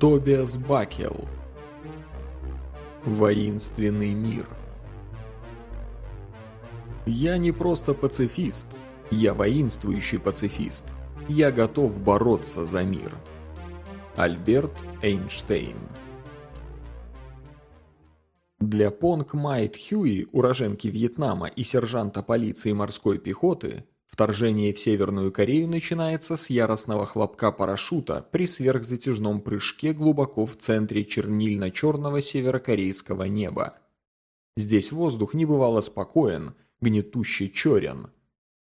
Тобиас Бакел Воинственный мир Я не просто пацифист, я воинствующий пацифист. Я готов бороться за мир. Альберт Эйнштейн Для Понг Майт Хьюи, уроженки Вьетнама и сержанта полиции морской пехоты, Вторжение в Северную Корею начинается с яростного хлопка парашюта при сверхзатяжном прыжке глубоко в центре чернильно-черного северокорейского неба. Здесь воздух не бывало спокоен, гнетуще черен.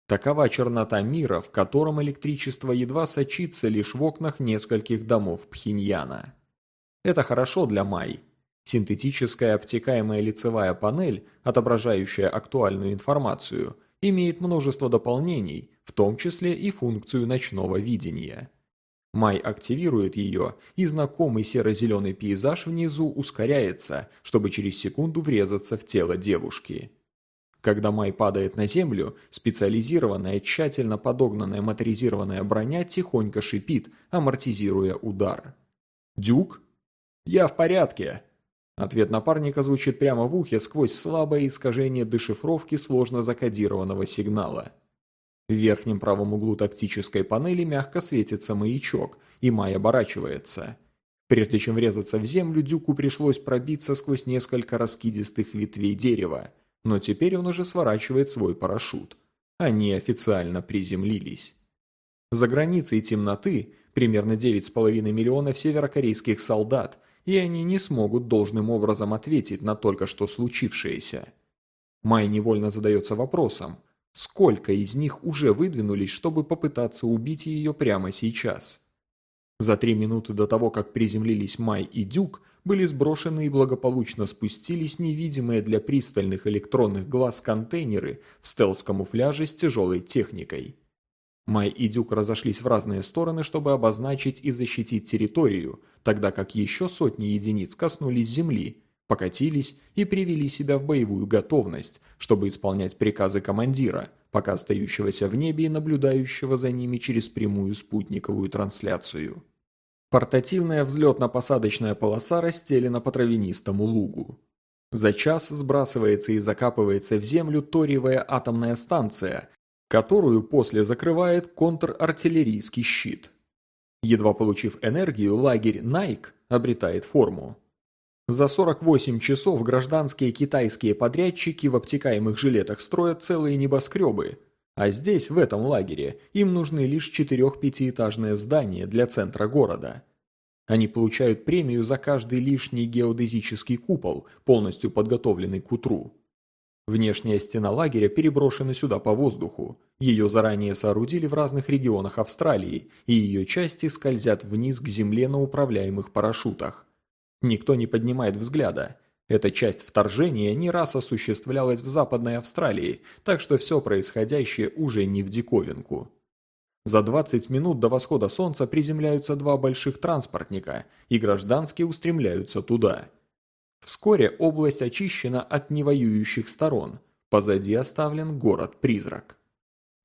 Такова чернота мира, в котором электричество едва сочится лишь в окнах нескольких домов Пхеньяна. Это хорошо для Май. Синтетическая обтекаемая лицевая панель, отображающая актуальную информацию – имеет множество дополнений, в том числе и функцию ночного видения. Май активирует ее, и знакомый серо-зеленый пейзаж внизу ускоряется, чтобы через секунду врезаться в тело девушки. Когда Май падает на землю, специализированная, тщательно подогнанная моторизированная броня тихонько шипит, амортизируя удар. «Дюк?» «Я в порядке», Ответ напарника звучит прямо в ухе сквозь слабое искажение дешифровки сложно закодированного сигнала. В верхнем правом углу тактической панели мягко светится маячок, и Май оборачивается. Прежде чем врезаться в землю, Дюку пришлось пробиться сквозь несколько раскидистых ветвей дерева, но теперь он уже сворачивает свой парашют. Они официально приземлились. За границей темноты примерно 9,5 миллионов северокорейских солдат – и они не смогут должным образом ответить на только что случившееся. Май невольно задается вопросом, сколько из них уже выдвинулись, чтобы попытаться убить ее прямо сейчас. За три минуты до того, как приземлились Май и Дюк, были сброшены и благополучно спустились невидимые для пристальных электронных глаз контейнеры в стелс-камуфляже с тяжелой техникой. Май и Дюк разошлись в разные стороны, чтобы обозначить и защитить территорию, тогда как еще сотни единиц коснулись земли, покатились и привели себя в боевую готовность, чтобы исполнять приказы командира, пока остающегося в небе и наблюдающего за ними через прямую спутниковую трансляцию. Портативная взлетно-посадочная полоса расстелена по травянистому лугу. За час сбрасывается и закапывается в землю ториевая атомная станция, которую после закрывает контрартиллерийский щит. Едва получив энергию, лагерь Найк обретает форму. За 48 часов гражданские китайские подрядчики в обтекаемых жилетах строят целые небоскребы, а здесь, в этом лагере, им нужны лишь четырех-пятиэтажные здания для центра города. Они получают премию за каждый лишний геодезический купол, полностью подготовленный к утру. Внешняя стена лагеря переброшена сюда по воздуху. Ее заранее соорудили в разных регионах Австралии, и ее части скользят вниз к земле на управляемых парашютах. Никто не поднимает взгляда. Эта часть вторжения не раз осуществлялась в Западной Австралии, так что все происходящее уже не в диковинку. За 20 минут до восхода солнца приземляются два больших транспортника, и гражданские устремляются туда – Вскоре область очищена от невоюющих сторон, позади оставлен город-призрак.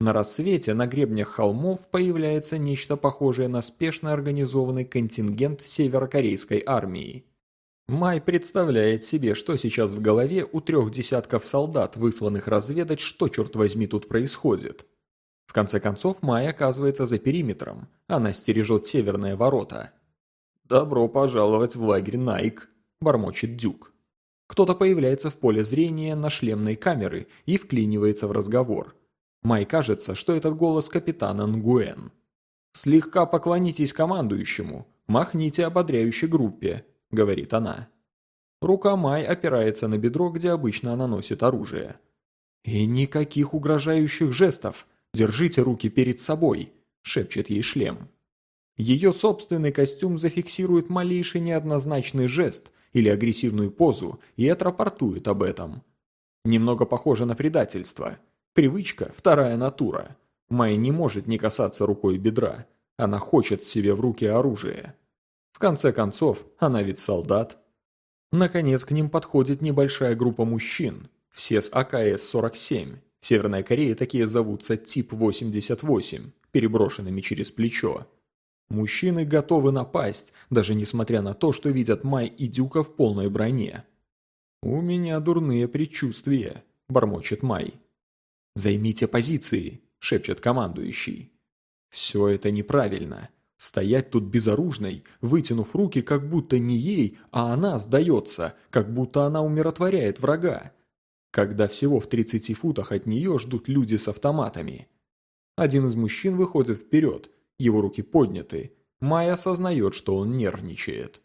На рассвете на гребнях холмов появляется нечто похожее на спешно организованный контингент северокорейской армии. Май представляет себе, что сейчас в голове у трех десятков солдат, высланных разведать, что, черт возьми, тут происходит. В конце концов, Май оказывается за периметром. Она стережет северные ворота. «Добро пожаловать в лагерь Найк», – бормочет Дюк. Кто-то появляется в поле зрения на шлемной камеры и вклинивается в разговор. Май кажется, что этот голос капитана Нгуэн. «Слегка поклонитесь командующему, махните ободряющей группе», – говорит она. Рука Май опирается на бедро, где обычно она носит оружие. «И никаких угрожающих жестов! Держите руки перед собой!» – шепчет ей шлем. Ее собственный костюм зафиксирует малейший неоднозначный жест, или агрессивную позу и отрапортует об этом. Немного похоже на предательство. Привычка – вторая натура. Майя не может не касаться рукой бедра. Она хочет себе в руки оружие. В конце концов, она ведь солдат. Наконец к ним подходит небольшая группа мужчин. Все с АКС-47. В Северной Корее такие зовутся Тип-88, переброшенными через плечо. Мужчины готовы напасть, даже несмотря на то, что видят Май и Дюка в полной броне. «У меня дурные предчувствия», – бормочет Май. «Займите позиции», – шепчет командующий. «Все это неправильно. Стоять тут безоружной, вытянув руки, как будто не ей, а она сдается, как будто она умиротворяет врага. Когда всего в 30 футах от нее ждут люди с автоматами. Один из мужчин выходит вперед, его руки подняты. Майя осознает, что он нервничает.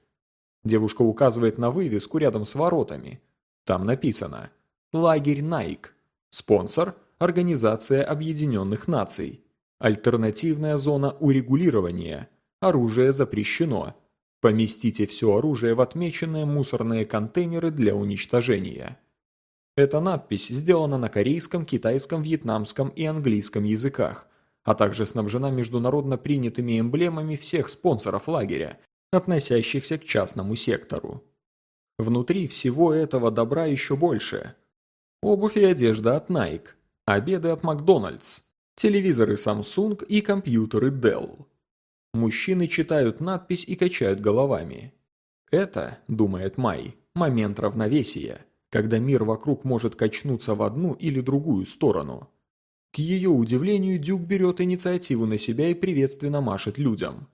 Девушка указывает на вывеску рядом с воротами. Там написано «Лагерь Найк». Спонсор – Организация Объединенных Наций. Альтернативная зона урегулирования. Оружие запрещено. Поместите все оружие в отмеченные мусорные контейнеры для уничтожения. Эта надпись сделана на корейском, китайском, вьетнамском и английском языках, а также снабжена международно принятыми эмблемами всех спонсоров лагеря, относящихся к частному сектору. Внутри всего этого добра еще больше. Обувь и одежда от Nike, обеды от Макдональдс, телевизоры Samsung и компьютеры Dell. Мужчины читают надпись и качают головами. Это, думает Май, момент равновесия, когда мир вокруг может качнуться в одну или другую сторону. К ее удивлению, Дюк берет инициативу на себя и приветственно машет людям.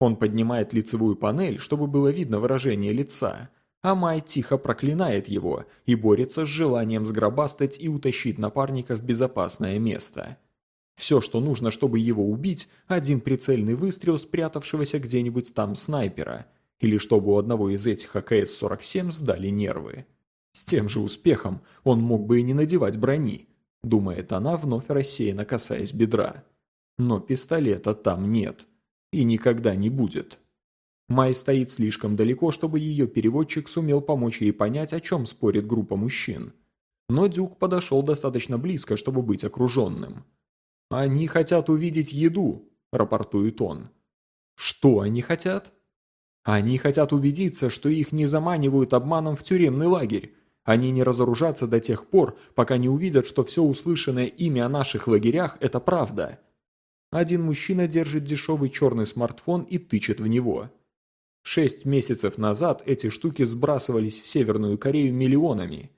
Он поднимает лицевую панель, чтобы было видно выражение лица, а Май тихо проклинает его и борется с желанием сгробастать и утащить напарника в безопасное место. Все, что нужно, чтобы его убить, один прицельный выстрел спрятавшегося где-нибудь там снайпера, или чтобы у одного из этих АКС-47 сдали нервы. С тем же успехом он мог бы и не надевать брони, думает она, вновь рассеянно касаясь бедра. Но пистолета там нет. И никогда не будет. Май стоит слишком далеко, чтобы ее переводчик сумел помочь ей понять, о чем спорит группа мужчин. Но Дюк подошел достаточно близко, чтобы быть окруженным. «Они хотят увидеть еду», – рапортует он. «Что они хотят?» «Они хотят убедиться, что их не заманивают обманом в тюремный лагерь. Они не разоружатся до тех пор, пока не увидят, что все услышанное ими о наших лагерях – это правда». Один мужчина держит дешевый черный смартфон и тычет в него. Шесть месяцев назад эти штуки сбрасывались в Северную Корею миллионами.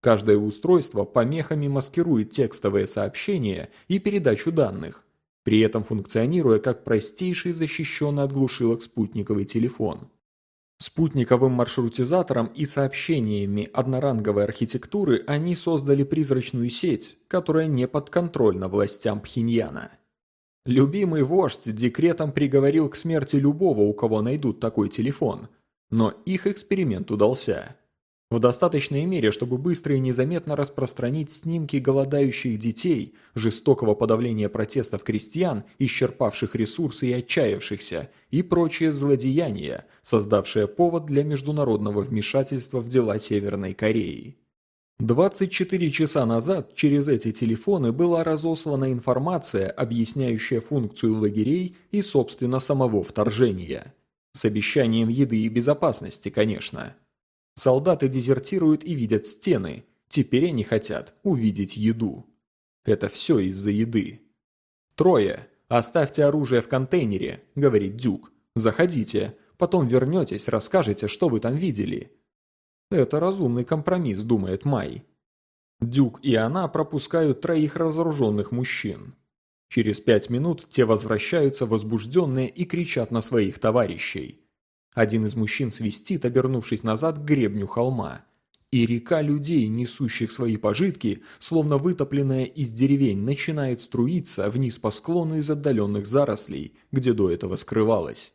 Каждое устройство помехами маскирует текстовые сообщения и передачу данных, при этом функционируя как простейший защищенный от глушилок спутниковый телефон. Спутниковым маршрутизатором и сообщениями одноранговой архитектуры они создали призрачную сеть, которая не подконтрольна властям Пхеньяна. Любимый вождь декретом приговорил к смерти любого, у кого найдут такой телефон. Но их эксперимент удался. В достаточной мере, чтобы быстро и незаметно распространить снимки голодающих детей, жестокого подавления протестов крестьян, исчерпавших ресурсы и отчаявшихся, и прочие злодеяния, создавшие повод для международного вмешательства в дела Северной Кореи. 24 часа назад через эти телефоны была разослана информация, объясняющая функцию лагерей и, собственно, самого вторжения. С обещанием еды и безопасности, конечно. Солдаты дезертируют и видят стены, теперь они хотят увидеть еду. Это все из-за еды. «Трое, оставьте оружие в контейнере», — говорит Дюк. «Заходите, потом вернетесь, расскажете, что вы там видели». Это разумный компромисс, думает Май. Дюк и она пропускают троих разоруженных мужчин. Через пять минут те возвращаются возбужденные и кричат на своих товарищей. Один из мужчин свистит, обернувшись назад к гребню холма. И река людей, несущих свои пожитки, словно вытопленная из деревень, начинает струиться вниз по склону из отдаленных зарослей, где до этого скрывалась.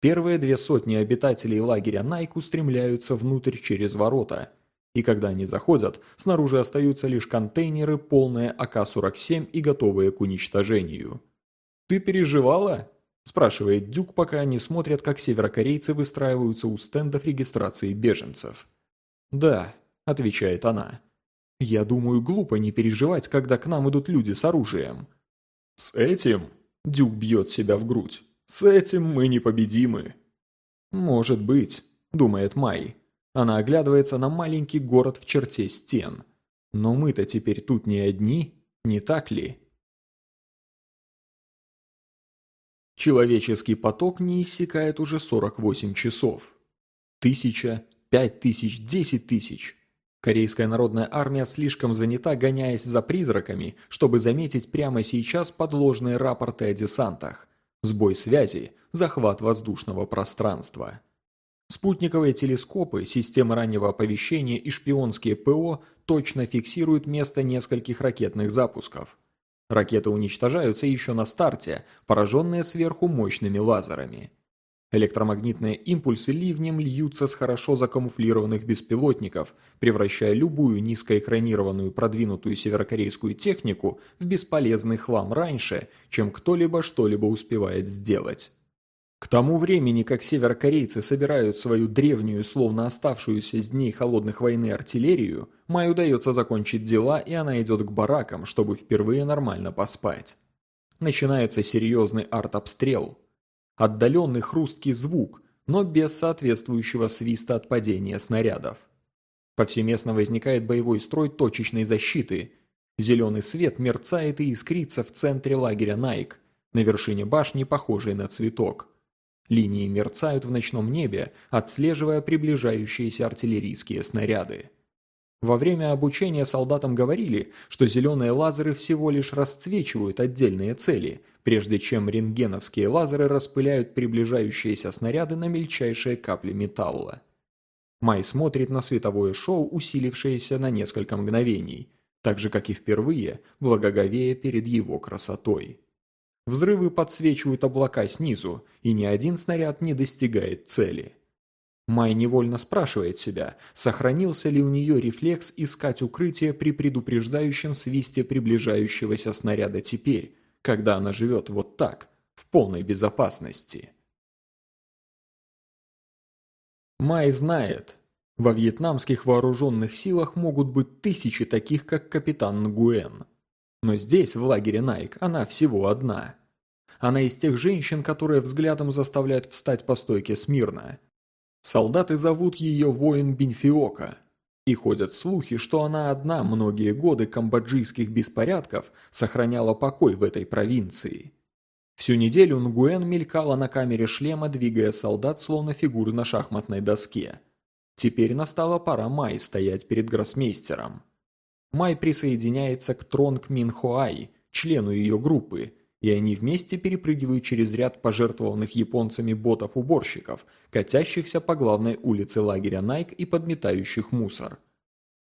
Первые две сотни обитателей лагеря Найк устремляются внутрь через ворота. И когда они заходят, снаружи остаются лишь контейнеры, полные АК-47 и готовые к уничтожению. «Ты переживала?» – спрашивает Дюк, пока они смотрят, как северокорейцы выстраиваются у стендов регистрации беженцев. «Да», – отвечает она. «Я думаю, глупо не переживать, когда к нам идут люди с оружием». «С этим?» – Дюк бьет себя в грудь. С этим мы непобедимы». «Может быть», – думает Май. Она оглядывается на маленький город в черте стен. «Но мы-то теперь тут не одни, не так ли?» Человеческий поток не иссякает уже 48 часов. Тысяча, пять тысяч, десять тысяч. Корейская народная армия слишком занята, гоняясь за призраками, чтобы заметить прямо сейчас подложные рапорты о десантах. Сбой связи, захват воздушного пространства. Спутниковые телескопы, системы раннего оповещения и шпионские ПО точно фиксируют место нескольких ракетных запусков. Ракеты уничтожаются еще на старте, пораженные сверху мощными лазерами. Электромагнитные импульсы ливнем льются с хорошо закамуфлированных беспилотников, превращая любую низкоэкранированную продвинутую северокорейскую технику в бесполезный хлам раньше, чем кто-либо что-либо успевает сделать. К тому времени, как северокорейцы собирают свою древнюю, словно оставшуюся с дней холодных войны артиллерию, Май удается закончить дела, и она идет к баракам, чтобы впервые нормально поспать. Начинается серьезный арт-обстрел. Отдаленный хрусткий звук, но без соответствующего свиста от падения снарядов. Повсеместно возникает боевой строй точечной защиты. Зеленый свет мерцает и искрится в центре лагеря Найк, на вершине башни, похожей на цветок. Линии мерцают в ночном небе, отслеживая приближающиеся артиллерийские снаряды. Во время обучения солдатам говорили, что зеленые лазеры всего лишь расцвечивают отдельные цели, прежде чем рентгеновские лазеры распыляют приближающиеся снаряды на мельчайшие капли металла. Май смотрит на световое шоу, усилившееся на несколько мгновений, так же, как и впервые, благоговея перед его красотой. Взрывы подсвечивают облака снизу, и ни один снаряд не достигает цели. Май невольно спрашивает себя, сохранился ли у нее рефлекс искать укрытие при предупреждающем свисте приближающегося снаряда теперь, когда она живет вот так, в полной безопасности. Май знает, во вьетнамских вооруженных силах могут быть тысячи таких, как капитан Нгуэн. Но здесь, в лагере Найк, она всего одна. Она из тех женщин, которые взглядом заставляют встать по стойке смирно. Солдаты зовут ее воин Бенфиока. И ходят слухи, что она одна многие годы камбоджийских беспорядков сохраняла покой в этой провинции. Всю неделю Нгуэн мелькала на камере шлема, двигая солдат, словно фигуры на шахматной доске. Теперь настала пора Май стоять перед гроссмейстером. Май присоединяется к Тронг Мин Хоай, члену ее группы, и они вместе перепрыгивают через ряд пожертвованных японцами ботов-уборщиков, катящихся по главной улице лагеря Найк и подметающих мусор.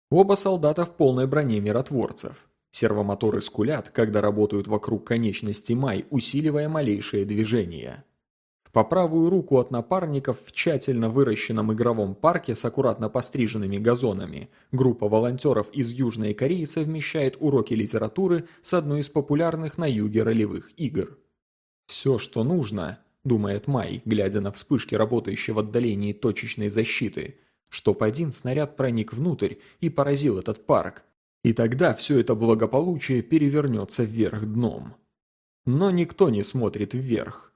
Оба солдата в полной броне миротворцев. Сервомоторы скулят, когда работают вокруг конечности Май, усиливая малейшее движение. По правую руку от напарников в тщательно выращенном игровом парке с аккуратно постриженными газонами группа волонтеров из Южной Кореи совмещает уроки литературы с одной из популярных на юге ролевых игр. «Все, что нужно», – думает Май, глядя на вспышки работающей в отдалении точечной защиты, чтоб один снаряд проник внутрь и поразил этот парк, и тогда все это благополучие перевернется вверх дном. Но никто не смотрит вверх.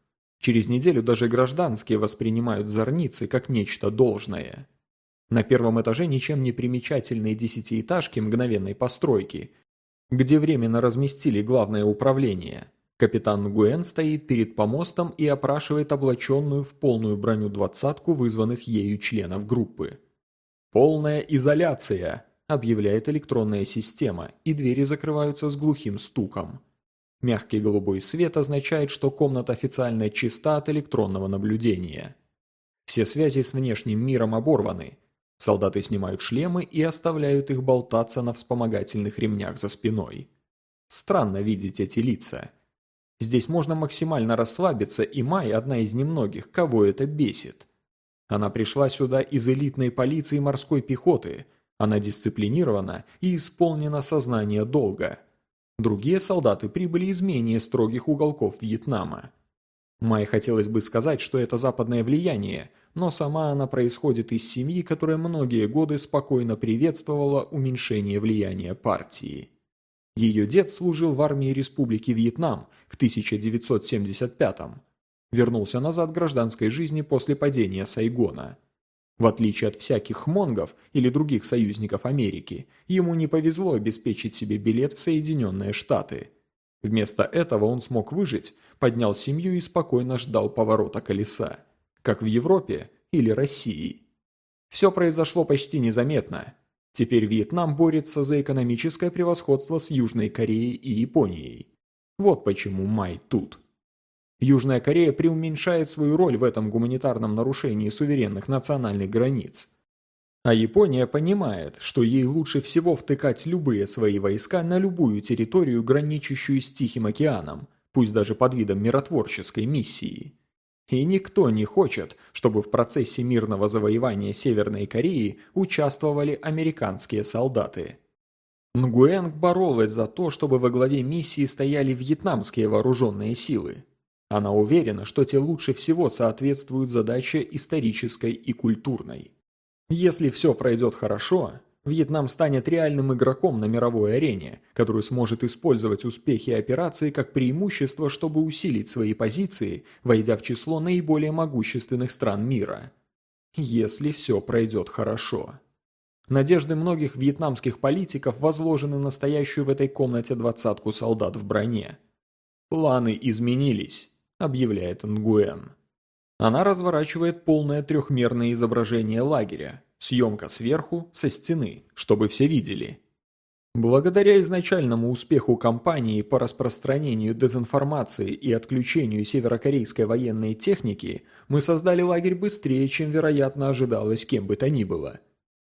Через неделю даже гражданские воспринимают зорницы как нечто должное. На первом этаже ничем не примечательные десятиэтажки мгновенной постройки, где временно разместили главное управление. Капитан Гуэн стоит перед помостом и опрашивает облаченную в полную броню двадцатку вызванных ею членов группы. «Полная изоляция», – объявляет электронная система, и двери закрываются с глухим стуком. Мягкий голубой свет означает, что комната официально чиста от электронного наблюдения. Все связи с внешним миром оборваны. Солдаты снимают шлемы и оставляют их болтаться на вспомогательных ремнях за спиной. Странно видеть эти лица. Здесь можно максимально расслабиться, и Май – одна из немногих, кого это бесит. Она пришла сюда из элитной полиции морской пехоты. Она дисциплинирована и исполнена сознание долга – Другие солдаты прибыли из менее строгих уголков Вьетнама. Май хотелось бы сказать, что это западное влияние, но сама она происходит из семьи, которая многие годы спокойно приветствовала уменьшение влияния партии. Ее дед служил в армии Республики Вьетнам в 1975 -м. Вернулся назад гражданской жизни после падения Сайгона. В отличие от всяких хмонгов или других союзников Америки, ему не повезло обеспечить себе билет в Соединенные Штаты. Вместо этого он смог выжить, поднял семью и спокойно ждал поворота колеса. Как в Европе или России. Все произошло почти незаметно. Теперь Вьетнам борется за экономическое превосходство с Южной Кореей и Японией. Вот почему Май тут. Южная Корея преуменьшает свою роль в этом гуманитарном нарушении суверенных национальных границ. А Япония понимает, что ей лучше всего втыкать любые свои войска на любую территорию, граничащую с Тихим океаном, пусть даже под видом миротворческой миссии. И никто не хочет, чтобы в процессе мирного завоевания Северной Кореи участвовали американские солдаты. Нгуэнг боролась за то, чтобы во главе миссии стояли вьетнамские вооруженные силы. Она уверена, что те лучше всего соответствуют задаче исторической и культурной. Если все пройдет хорошо, Вьетнам станет реальным игроком на мировой арене, который сможет использовать успехи операции как преимущество, чтобы усилить свои позиции, войдя в число наиболее могущественных стран мира. Если все пройдет хорошо. Надежды многих вьетнамских политиков возложены на стоящую в этой комнате двадцатку солдат в броне. «Планы изменились», – объявляет Нгуэн. Она разворачивает полное трехмерное изображение лагеря, съемка сверху, со стены, чтобы все видели. Благодаря изначальному успеху кампании по распространению дезинформации и отключению северокорейской военной техники, мы создали лагерь быстрее, чем, вероятно, ожидалось кем бы то ни было.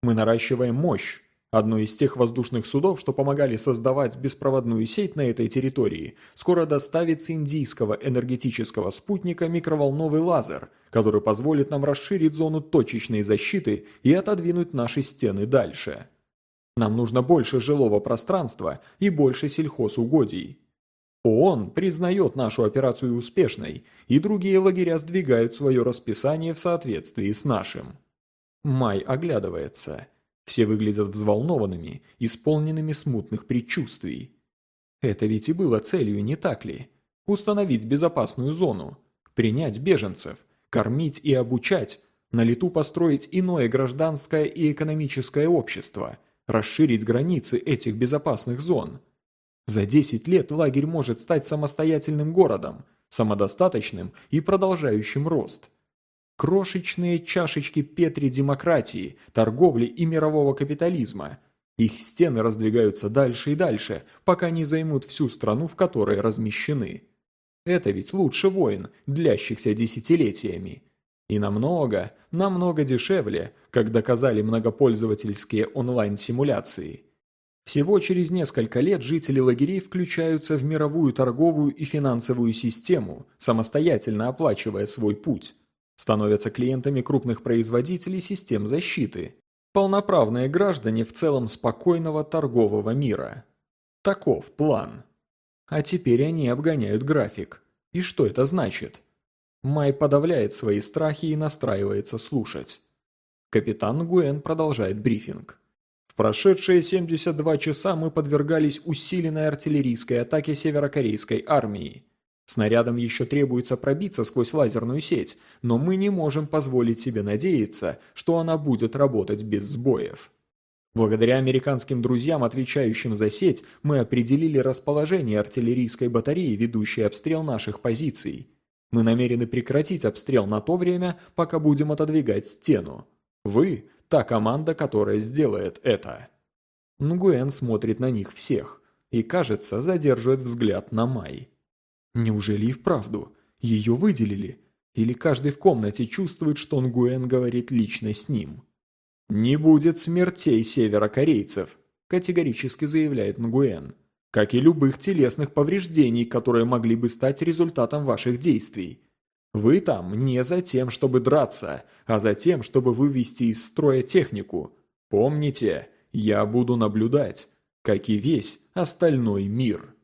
Мы наращиваем мощь, Одно из тех воздушных судов, что помогали создавать беспроводную сеть на этой территории, скоро доставит с индийского энергетического спутника микроволновый лазер, который позволит нам расширить зону точечной защиты и отодвинуть наши стены дальше. Нам нужно больше жилого пространства и больше сельхозугодий. ООН признает нашу операцию успешной, и другие лагеря сдвигают свое расписание в соответствии с нашим. Май оглядывается. Все выглядят взволнованными, исполненными смутных предчувствий. Это ведь и было целью, не так ли? Установить безопасную зону, принять беженцев, кормить и обучать, на лету построить иное гражданское и экономическое общество, расширить границы этих безопасных зон. За 10 лет лагерь может стать самостоятельным городом, самодостаточным и продолжающим рост – Крошечные чашечки Петри демократии, торговли и мирового капитализма. Их стены раздвигаются дальше и дальше, пока не займут всю страну, в которой размещены. Это ведь лучше войн, длящихся десятилетиями. И намного, намного дешевле, как доказали многопользовательские онлайн-симуляции. Всего через несколько лет жители лагерей включаются в мировую торговую и финансовую систему, самостоятельно оплачивая свой путь становятся клиентами крупных производителей систем защиты, полноправные граждане в целом спокойного торгового мира. Таков план. А теперь они обгоняют график. И что это значит? Май подавляет свои страхи и настраивается слушать. Капитан Гуэн продолжает брифинг. В прошедшие 72 часа мы подвергались усиленной артиллерийской атаке северокорейской армии. Снарядам еще требуется пробиться сквозь лазерную сеть, но мы не можем позволить себе надеяться, что она будет работать без сбоев. Благодаря американским друзьям, отвечающим за сеть, мы определили расположение артиллерийской батареи, ведущей обстрел наших позиций. Мы намерены прекратить обстрел на то время, пока будем отодвигать стену. Вы – та команда, которая сделает это. Нгуэн смотрит на них всех и, кажется, задерживает взгляд на Май. Неужели и вправду? Ее выделили? Или каждый в комнате чувствует, что Нгуэн говорит лично с ним? «Не будет смертей северокорейцев», – категорически заявляет Нгуэн. «Как и любых телесных повреждений, которые могли бы стать результатом ваших действий. Вы там не за тем, чтобы драться, а за тем, чтобы вывести из строя технику. Помните, я буду наблюдать, как и весь остальной мир.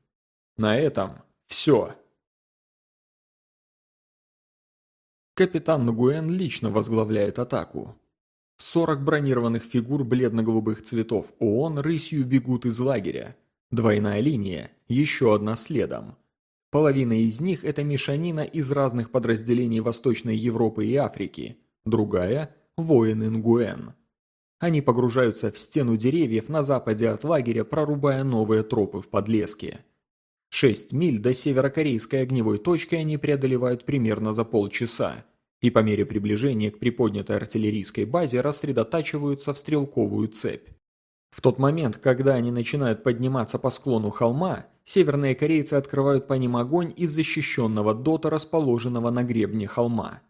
На этом все. Капитан Нагуэн лично возглавляет атаку. 40 бронированных фигур бледно-голубых цветов ООН рысью бегут из лагеря. Двойная линия, еще одна следом. Половина из них – это мешанина из разных подразделений Восточной Европы и Африки. Другая – воины Нгуэн. Они погружаются в стену деревьев на западе от лагеря, прорубая новые тропы в подлеске. Шесть миль до северокорейской огневой точки они преодолевают примерно за полчаса, и по мере приближения к приподнятой артиллерийской базе рассредотачиваются в стрелковую цепь. В тот момент, когда они начинают подниматься по склону холма, северные корейцы открывают по ним огонь из защищенного дота, расположенного на гребне холма.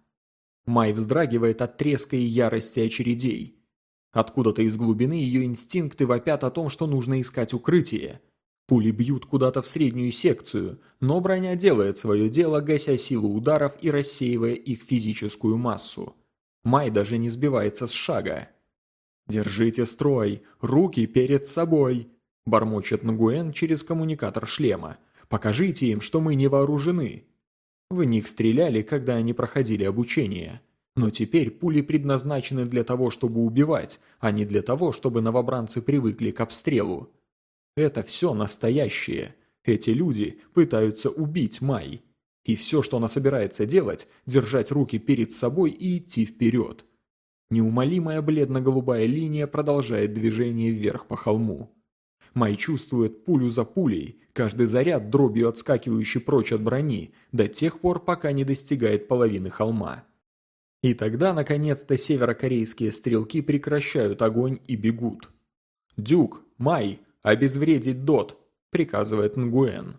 Май вздрагивает от треска и ярости очередей. Откуда-то из глубины ее инстинкты вопят о том, что нужно искать укрытие – Пули бьют куда-то в среднюю секцию, но броня делает свое дело, гася силу ударов и рассеивая их физическую массу. Май даже не сбивается с шага. «Держите строй! Руки перед собой!» – бормочет Нгуэн через коммуникатор шлема. «Покажите им, что мы не вооружены!» В них стреляли, когда они проходили обучение. Но теперь пули предназначены для того, чтобы убивать, а не для того, чтобы новобранцы привыкли к обстрелу. Это все настоящее. Эти люди пытаются убить Май. И все, что она собирается делать, держать руки перед собой и идти вперед. Неумолимая бледно-голубая линия продолжает движение вверх по холму. Май чувствует пулю за пулей, каждый заряд дробью отскакивающий прочь от брони, до тех пор, пока не достигает половины холма. И тогда, наконец-то, северокорейские стрелки прекращают огонь и бегут. «Дюк! Май! «Обезвредить Дот!» – приказывает Нгуэн.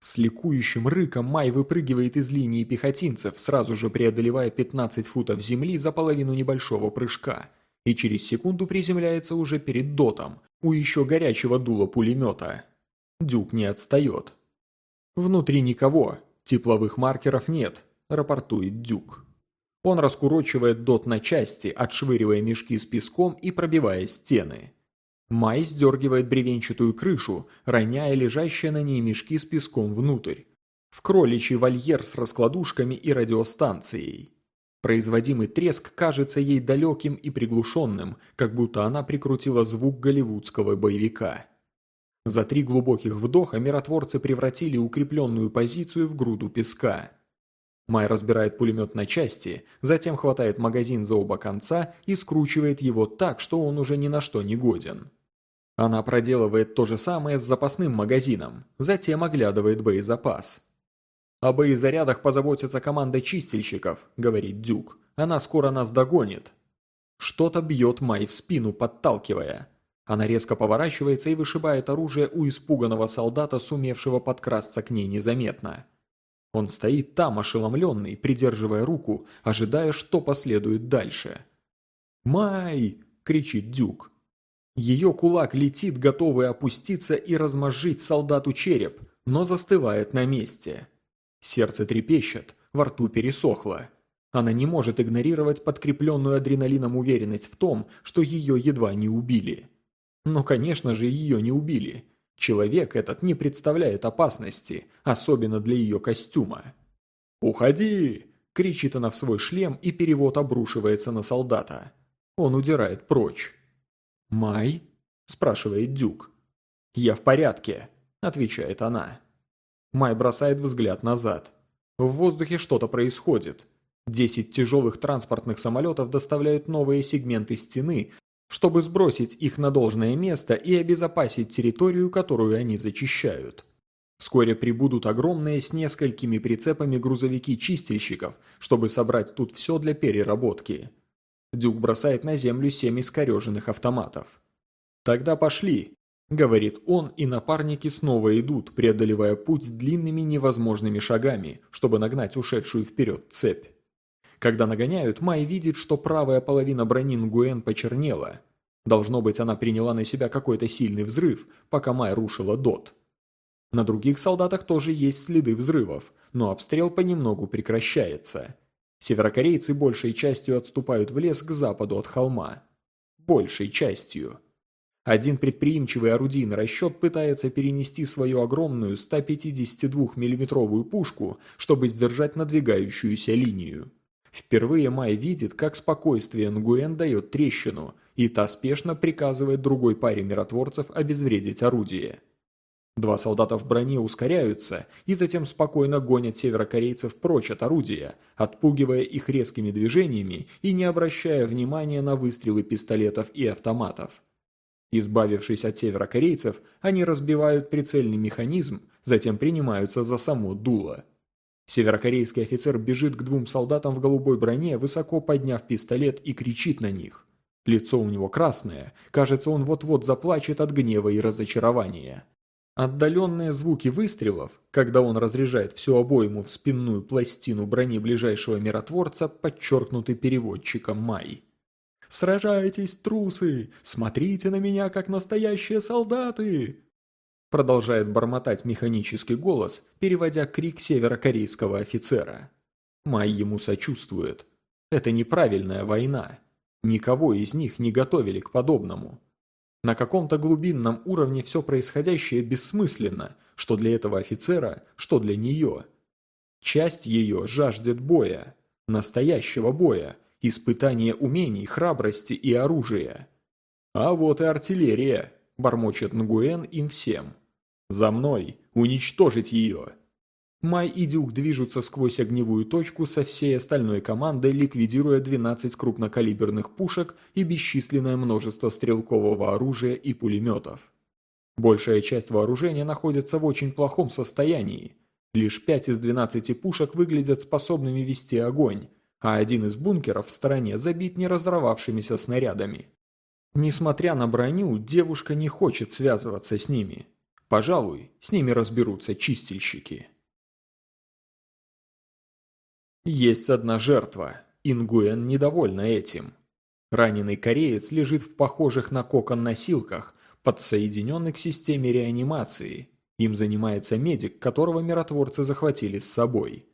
С ликующим рыком Май выпрыгивает из линии пехотинцев, сразу же преодолевая 15 футов земли за половину небольшого прыжка, и через секунду приземляется уже перед Дотом, у еще горячего дула пулемета. Дюк не отстает. «Внутри никого, тепловых маркеров нет», – рапортует Дюк. Он раскурочивает Дот на части, отшвыривая мешки с песком и пробивая стены. Май сдергивает бревенчатую крышу, роняя лежащие на ней мешки с песком внутрь. В кроличий вольер с раскладушками и радиостанцией. Производимый треск кажется ей далеким и приглушенным, как будто она прикрутила звук голливудского боевика. За три глубоких вдоха миротворцы превратили укрепленную позицию в груду песка. Май разбирает пулемет на части, затем хватает магазин за оба конца и скручивает его так, что он уже ни на что не годен. Она проделывает то же самое с запасным магазином, затем оглядывает боезапас. «О боезарядах позаботится команда чистильщиков», — говорит Дюк. «Она скоро нас догонит». Что-то бьет Май в спину, подталкивая. Она резко поворачивается и вышибает оружие у испуганного солдата, сумевшего подкрасться к ней незаметно. Он стоит там, ошеломленный, придерживая руку, ожидая, что последует дальше. «Май!» – кричит Дюк. Ее кулак летит, готовый опуститься и размозжить солдату череп, но застывает на месте. Сердце трепещет, во рту пересохло. Она не может игнорировать подкрепленную адреналином уверенность в том, что ее едва не убили. Но, конечно же, ее не убили. Человек этот не представляет опасности, особенно для ее костюма. «Уходи!» – кричит она в свой шлем, и перевод обрушивается на солдата. Он удирает прочь. «Май?» – спрашивает Дюк. «Я в порядке», – отвечает она. Май бросает взгляд назад. В воздухе что-то происходит. Десять тяжелых транспортных самолетов доставляют новые сегменты стены, чтобы сбросить их на должное место и обезопасить территорию, которую они зачищают. Вскоре прибудут огромные с несколькими прицепами грузовики чистильщиков, чтобы собрать тут все для переработки. Дюк бросает на землю семь искореженных автоматов. «Тогда пошли», – говорит он, и напарники снова идут, преодолевая путь длинными невозможными шагами, чтобы нагнать ушедшую вперед цепь. Когда нагоняют, Май видит, что правая половина брони Нгуэн почернела. Должно быть, она приняла на себя какой-то сильный взрыв, пока Май рушила дот. На других солдатах тоже есть следы взрывов, но обстрел понемногу прекращается. Северокорейцы большей частью отступают в лес к западу от холма. Большей частью. Один предприимчивый орудийный расчет пытается перенести свою огромную 152 миллиметровую пушку, чтобы сдержать надвигающуюся линию. Впервые Май видит, как спокойствие Нгуэн дает трещину, и та спешно приказывает другой паре миротворцев обезвредить орудие. Два солдата в броне ускоряются и затем спокойно гонят северокорейцев прочь от орудия, отпугивая их резкими движениями и не обращая внимания на выстрелы пистолетов и автоматов. Избавившись от северокорейцев, они разбивают прицельный механизм, затем принимаются за само дуло. Северокорейский офицер бежит к двум солдатам в голубой броне, высоко подняв пистолет и кричит на них. Лицо у него красное, кажется, он вот-вот заплачет от гнева и разочарования. Отдаленные звуки выстрелов, когда он разряжает всю обойму в спинную пластину брони ближайшего миротворца, подчеркнуты переводчиком Май. «Сражайтесь, трусы! Смотрите на меня, как настоящие солдаты!» Продолжает бормотать механический голос, переводя крик северокорейского офицера. Май ему сочувствует. Это неправильная война. Никого из них не готовили к подобному. На каком-то глубинном уровне все происходящее бессмысленно, что для этого офицера, что для нее. Часть ее жаждет боя, настоящего боя, испытания умений, храбрости и оружия. А вот и артиллерия, бормочет Нгуэн им всем. За мной, уничтожить ее. Май и Дюк движутся сквозь огневую точку со всей остальной командой, ликвидируя 12 крупнокалиберных пушек и бесчисленное множество стрелкового оружия и пулеметов. Большая часть вооружения находится в очень плохом состоянии. Лишь 5 из 12 пушек выглядят способными вести огонь, а один из бункеров в стороне забит неразорвавшимися снарядами. Несмотря на броню, девушка не хочет связываться с ними. Пожалуй, с ними разберутся чистильщики. Есть одна жертва. Ингуэн недовольна этим. Раненый кореец лежит в похожих на кокон носилках, подсоединенный к системе реанимации. Им занимается медик, которого миротворцы захватили с собой.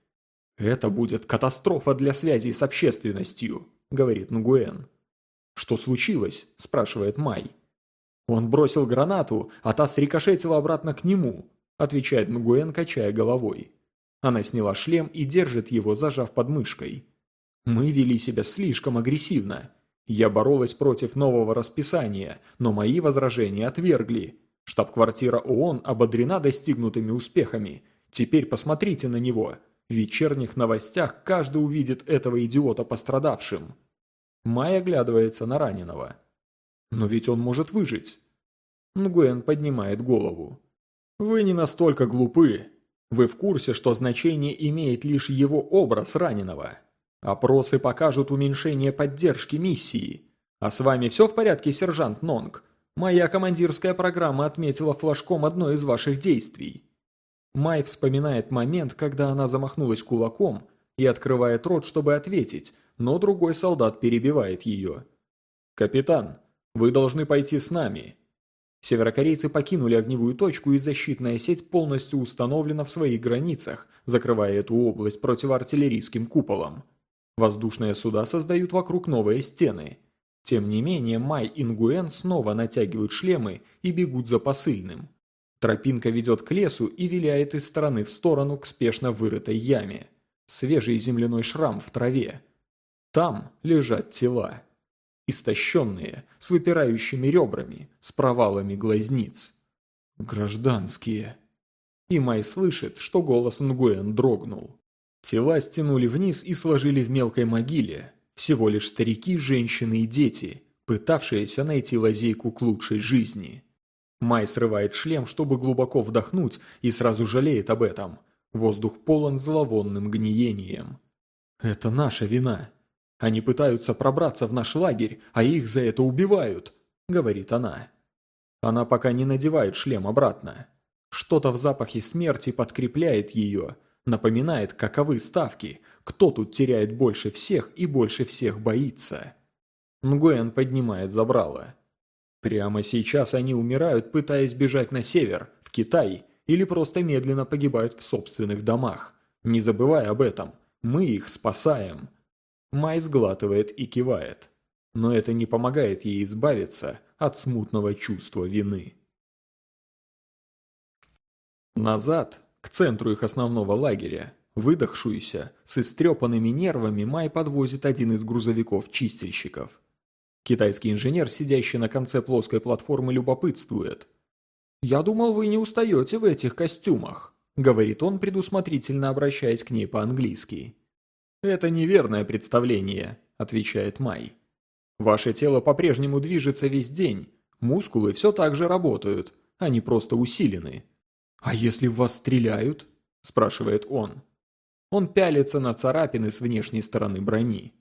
«Это будет катастрофа для связи с общественностью», — говорит Нгуэн. «Что случилось?» – спрашивает Май. «Он бросил гранату, а та срикошетила обратно к нему», – отвечает Нгуэн, качая головой. Она сняла шлем и держит его, зажав под мышкой. Мы вели себя слишком агрессивно. Я боролась против нового расписания, но мои возражения отвергли. Штаб-квартира ООН ободрена достигнутыми успехами. Теперь посмотрите на него. В вечерних новостях каждый увидит этого идиота пострадавшим. Май оглядывается на раненого. Но ведь он может выжить. Нгуэн поднимает голову. Вы не настолько глупы, вы в курсе, что значение имеет лишь его образ раненого? Опросы покажут уменьшение поддержки миссии. А с вами все в порядке, сержант Нонг? Моя командирская программа отметила флажком одно из ваших действий. Май вспоминает момент, когда она замахнулась кулаком и открывает рот, чтобы ответить, но другой солдат перебивает ее. «Капитан, вы должны пойти с нами. Северокорейцы покинули огневую точку, и защитная сеть полностью установлена в своих границах, закрывая эту область противоартиллерийским куполом. Воздушные суда создают вокруг новые стены. Тем не менее, Май и Нгуэн снова натягивают шлемы и бегут за посыльным. Тропинка ведет к лесу и виляет из стороны в сторону к спешно вырытой яме. Свежий земляной шрам в траве. Там лежат тела истощенные, с выпирающими ребрами, с провалами глазниц. Гражданские. И Май слышит, что голос Нгуэн дрогнул. Тела стянули вниз и сложили в мелкой могиле. Всего лишь старики, женщины и дети, пытавшиеся найти лазейку к лучшей жизни. Май срывает шлем, чтобы глубоко вдохнуть, и сразу жалеет об этом. Воздух полон зловонным гниением. Это наша вина. Они пытаются пробраться в наш лагерь, а их за это убивают», — говорит она. Она пока не надевает шлем обратно. Что-то в запахе смерти подкрепляет ее, напоминает, каковы ставки, кто тут теряет больше всех и больше всех боится. Нгуэн поднимает забрало. Прямо сейчас они умирают, пытаясь бежать на север, в Китай, или просто медленно погибают в собственных домах. Не забывай об этом, мы их спасаем. Май сглатывает и кивает. Но это не помогает ей избавиться от смутного чувства вины. Назад, к центру их основного лагеря, выдохшуюся, с истрепанными нервами Май подвозит один из грузовиков-чистильщиков. Китайский инженер, сидящий на конце плоской платформы, любопытствует. «Я думал, вы не устаете в этих костюмах», — говорит он, предусмотрительно обращаясь к ней по-английски. «Это неверное представление», – отвечает Май. «Ваше тело по-прежнему движется весь день. Мускулы все так же работают. Они просто усилены. «А если в вас стреляют?» – спрашивает он. Он пялится на царапины с внешней стороны брони.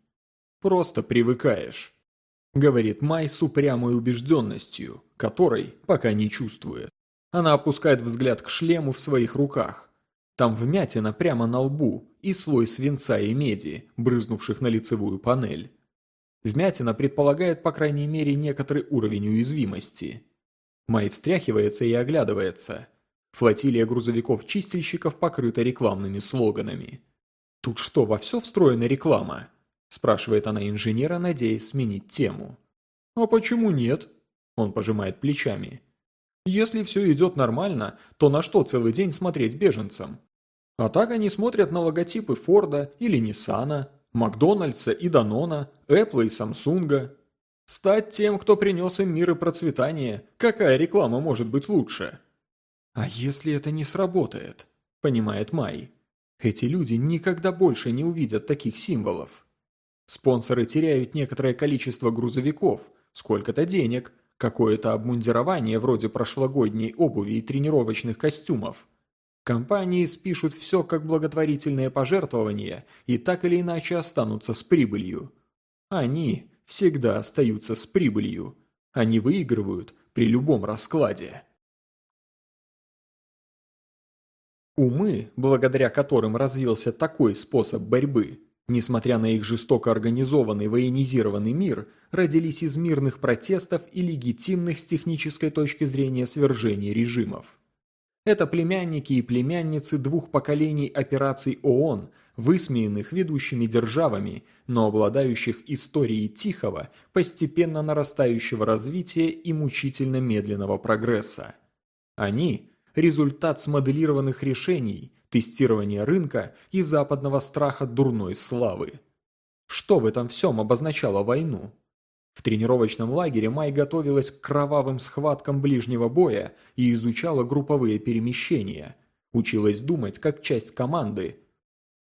«Просто привыкаешь», – говорит Май с упрямой убежденностью, которой пока не чувствует. Она опускает взгляд к шлему в своих руках. Там вмятина прямо на лбу и слой свинца и меди, брызнувших на лицевую панель. Вмятина предполагает, по крайней мере, некоторый уровень уязвимости. Май встряхивается и оглядывается. Флотилия грузовиков-чистильщиков покрыта рекламными слоганами. «Тут что, во все встроена реклама?» – спрашивает она инженера, надеясь сменить тему. «А почему нет?» – он пожимает плечами. «Если все идет нормально, то на что целый день смотреть беженцам? А так они смотрят на логотипы Форда или Ниссана, Макдональдса и Данона, Эппла и Самсунга. Стать тем, кто принес им мир и процветание, какая реклама может быть лучше? А если это не сработает? Понимает Май. Эти люди никогда больше не увидят таких символов. Спонсоры теряют некоторое количество грузовиков, сколько-то денег, какое-то обмундирование вроде прошлогодней обуви и тренировочных костюмов – Компании спишут все как благотворительное пожертвование и так или иначе останутся с прибылью. Они всегда остаются с прибылью. Они выигрывают при любом раскладе. Умы, благодаря которым развился такой способ борьбы, несмотря на их жестоко организованный военизированный мир, родились из мирных протестов и легитимных с технической точки зрения свержений режимов. Это племянники и племянницы двух поколений операций ООН, высмеянных ведущими державами, но обладающих историей тихого, постепенно нарастающего развития и мучительно медленного прогресса. Они – результат смоделированных решений, тестирования рынка и западного страха дурной славы. Что в этом всем обозначало войну? В тренировочном лагере Май готовилась к кровавым схваткам ближнего боя и изучала групповые перемещения. Училась думать как часть команды,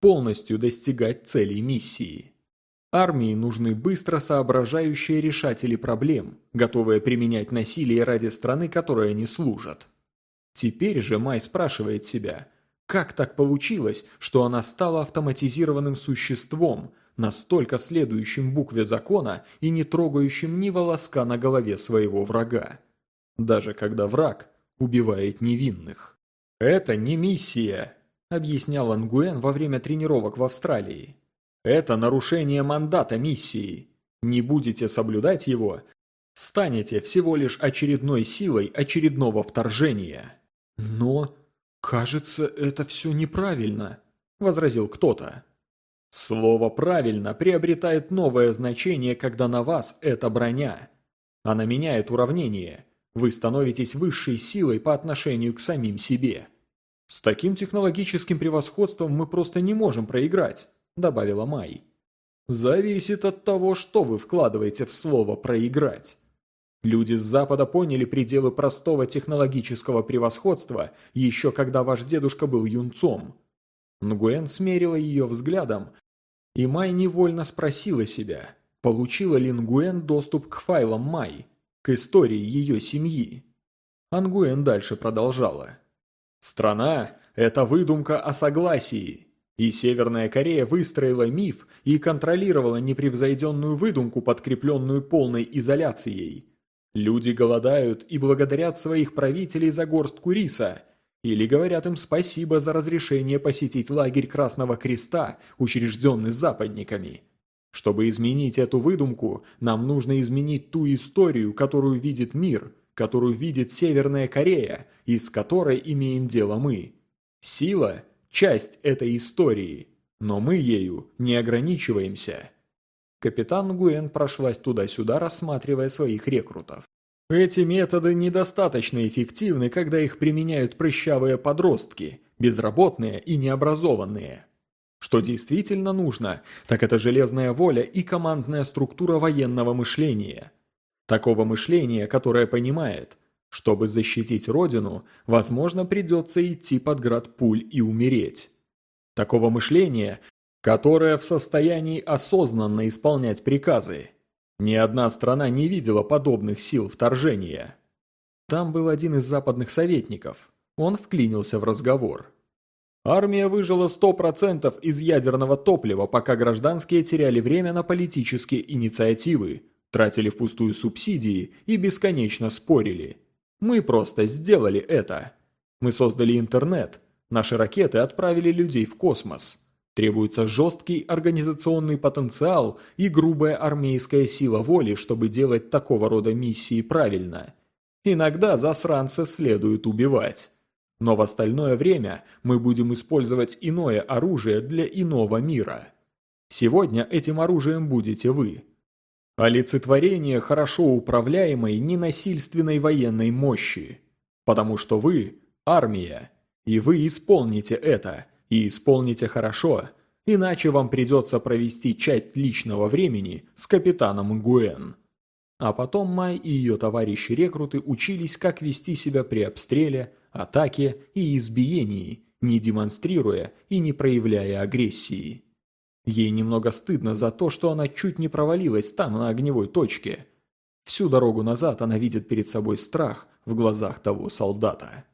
полностью достигать целей миссии. Армии нужны быстро соображающие решатели проблем, готовые применять насилие ради страны, которой они служат. Теперь же Май спрашивает себя, как так получилось, что она стала автоматизированным существом – настолько следующим букве закона и не трогающим ни волоска на голове своего врага. Даже когда враг убивает невинных. «Это не миссия», – объяснял Ангуэн во время тренировок в Австралии. «Это нарушение мандата миссии. Не будете соблюдать его, станете всего лишь очередной силой очередного вторжения». «Но, кажется, это все неправильно», – возразил кто-то. Слово «правильно» приобретает новое значение, когда на вас это броня. Она меняет уравнение. Вы становитесь высшей силой по отношению к самим себе. «С таким технологическим превосходством мы просто не можем проиграть», – добавила Май. «Зависит от того, что вы вкладываете в слово «проиграть». Люди с Запада поняли пределы простого технологического превосходства еще когда ваш дедушка был юнцом. Нгуэн смерила ее взглядом, и Май невольно спросила себя, получила ли Нгуэн доступ к файлам Май, к истории ее семьи. Ангуэн дальше продолжала. «Страна – это выдумка о согласии, и Северная Корея выстроила миф и контролировала непревзойденную выдумку, подкрепленную полной изоляцией. Люди голодают и благодарят своих правителей за горстку риса – или говорят им спасибо за разрешение посетить лагерь Красного Креста, учрежденный западниками. Чтобы изменить эту выдумку, нам нужно изменить ту историю, которую видит мир, которую видит Северная Корея, и с которой имеем дело мы. Сила – часть этой истории, но мы ею не ограничиваемся. Капитан Гуэн прошлась туда-сюда, рассматривая своих рекрутов. Эти методы недостаточно эффективны, когда их применяют прыщавые подростки, безработные и необразованные. Что действительно нужно, так это железная воля и командная структура военного мышления. Такого мышления, которое понимает, чтобы защитить родину, возможно, придется идти под град пуль и умереть. Такого мышления, которое в состоянии осознанно исполнять приказы, ни одна страна не видела подобных сил вторжения. Там был один из западных советников. Он вклинился в разговор. Армия выжила 100% из ядерного топлива, пока гражданские теряли время на политические инициативы, тратили впустую субсидии и бесконечно спорили. Мы просто сделали это. Мы создали интернет. Наши ракеты отправили людей в космос. Требуется жесткий организационный потенциал и грубая армейская сила воли, чтобы делать такого рода миссии правильно. Иногда засранца следует убивать. Но в остальное время мы будем использовать иное оружие для иного мира. Сегодня этим оружием будете вы. Олицетворение хорошо управляемой ненасильственной военной мощи. Потому что вы – армия, и вы исполните это – и исполните хорошо, иначе вам придется провести часть личного времени с капитаном Гуэн. А потом Май и ее товарищи-рекруты учились, как вести себя при обстреле, атаке и избиении, не демонстрируя и не проявляя агрессии. Ей немного стыдно за то, что она чуть не провалилась там, на огневой точке. Всю дорогу назад она видит перед собой страх в глазах того солдата.